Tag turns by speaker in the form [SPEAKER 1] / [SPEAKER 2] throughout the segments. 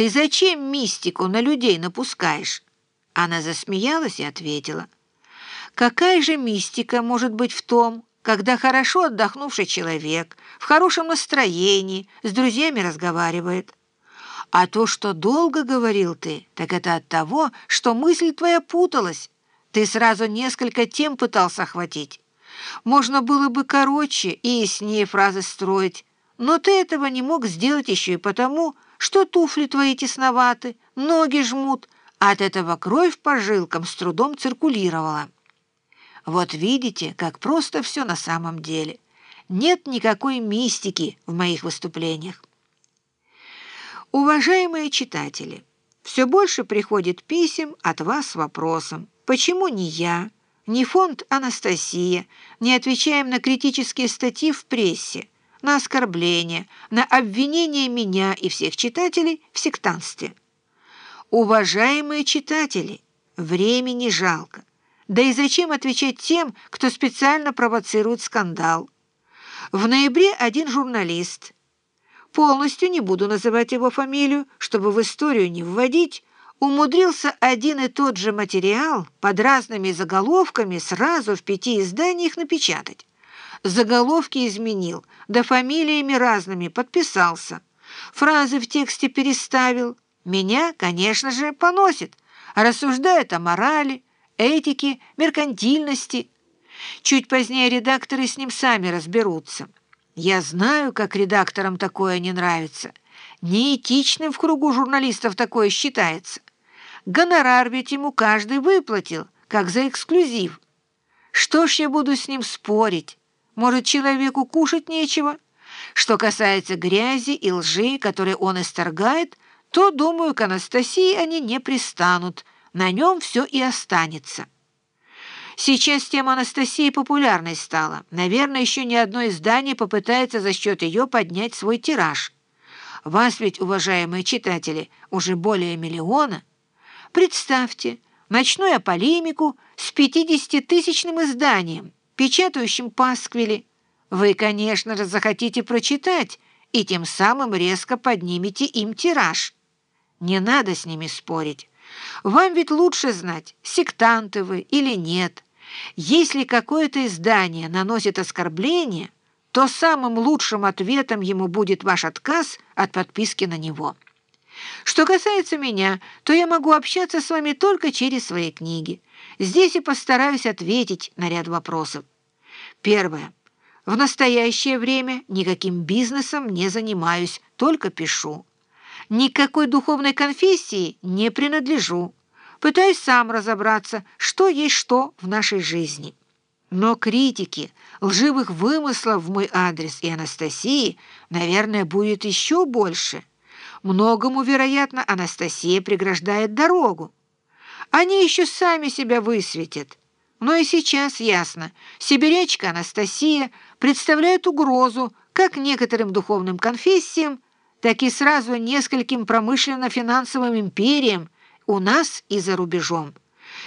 [SPEAKER 1] Ты зачем мистику на людей напускаешь?» Она засмеялась и ответила. «Какая же мистика может быть в том, когда хорошо отдохнувший человек, в хорошем настроении, с друзьями разговаривает? А то, что долго говорил ты, так это от того, что мысль твоя путалась. Ты сразу несколько тем пытался охватить. Можно было бы короче и яснее фразы строить, но ты этого не мог сделать еще и потому, что туфли твои тесноваты, ноги жмут, а от этого кровь по жилкам с трудом циркулировала. Вот видите, как просто все на самом деле. Нет никакой мистики в моих выступлениях. Уважаемые читатели, все больше приходит писем от вас с вопросом, почему не я, не фонд «Анастасия» не отвечаем на критические статьи в прессе, на оскорбления, на обвинения меня и всех читателей в сектантстве. Уважаемые читатели, времени жалко. Да и зачем отвечать тем, кто специально провоцирует скандал? В ноябре один журналист, полностью не буду называть его фамилию, чтобы в историю не вводить, умудрился один и тот же материал под разными заголовками сразу в пяти изданиях напечатать. Заголовки изменил, да фамилиями разными подписался. Фразы в тексте переставил. Меня, конечно же, поносит. Рассуждает о морали, этике, меркантильности. Чуть позднее редакторы с ним сами разберутся. Я знаю, как редакторам такое не нравится. Неэтичным в кругу журналистов такое считается. Гонорар ведь ему каждый выплатил, как за эксклюзив. Что ж я буду с ним спорить? Может, человеку кушать нечего? Что касается грязи и лжи, которые он исторгает, то, думаю, к Анастасии они не пристанут. На нем все и останется. Сейчас тема Анастасии популярной стала. Наверное, еще ни одно издание попытается за счет ее поднять свой тираж. Вас ведь, уважаемые читатели, уже более миллиона. Представьте, начну я полемику с 50-тысячным изданием, печатающим пасквили. Вы, конечно же, захотите прочитать, и тем самым резко поднимете им тираж. Не надо с ними спорить. Вам ведь лучше знать, сектанты вы или нет. Если какое-то издание наносит оскорбление, то самым лучшим ответом ему будет ваш отказ от подписки на него. Что касается меня, то я могу общаться с вами только через свои книги. Здесь и постараюсь ответить на ряд вопросов. Первое. В настоящее время никаким бизнесом не занимаюсь, только пишу. Никакой духовной конфессии не принадлежу. Пытаюсь сам разобраться, что есть что в нашей жизни. Но критики, лживых вымыслов в мой адрес и Анастасии, наверное, будет еще больше. Многому, вероятно, Анастасия преграждает дорогу. Они еще сами себя высветят. Но и сейчас ясно, сибирячка Анастасия представляет угрозу как некоторым духовным конфессиям, так и сразу нескольким промышленно-финансовым империям у нас и за рубежом.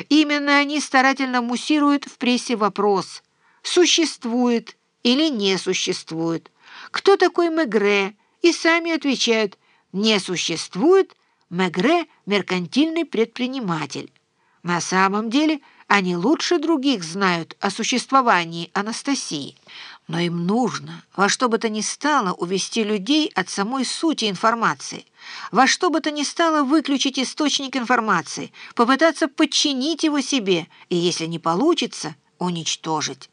[SPEAKER 1] Именно они старательно муссируют в прессе вопрос, существует или не существует, кто такой Мегре, и сами отвечают, не существует, Мегре – меркантильный предприниматель. На самом деле они лучше других знают о существовании Анастасии. Но им нужно во что бы то ни стало увести людей от самой сути информации, во что бы то ни стало выключить источник информации, попытаться подчинить его себе и, если не получится, уничтожить.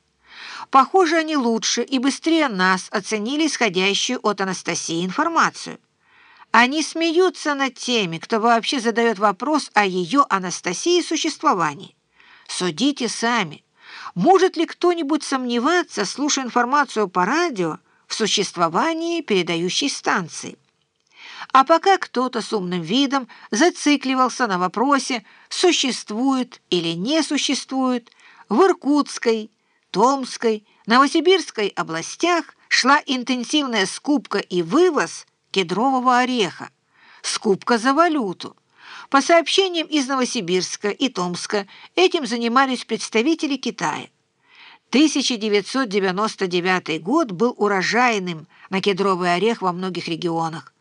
[SPEAKER 1] Похоже, они лучше и быстрее нас оценили исходящую от Анастасии информацию. Они смеются над теми, кто вообще задает вопрос о ее Анастасии существовании. Судите сами. Может ли кто-нибудь сомневаться, слушая информацию по радио, в существовании передающей станции? А пока кто-то с умным видом зацикливался на вопросе, существует или не существует, в Иркутской, Томской, Новосибирской областях шла интенсивная скупка и вывоз кедрового ореха, скупка за валюту. По сообщениям из Новосибирска и Томска, этим занимались представители Китая. 1999 год был урожайным на кедровый орех во многих регионах.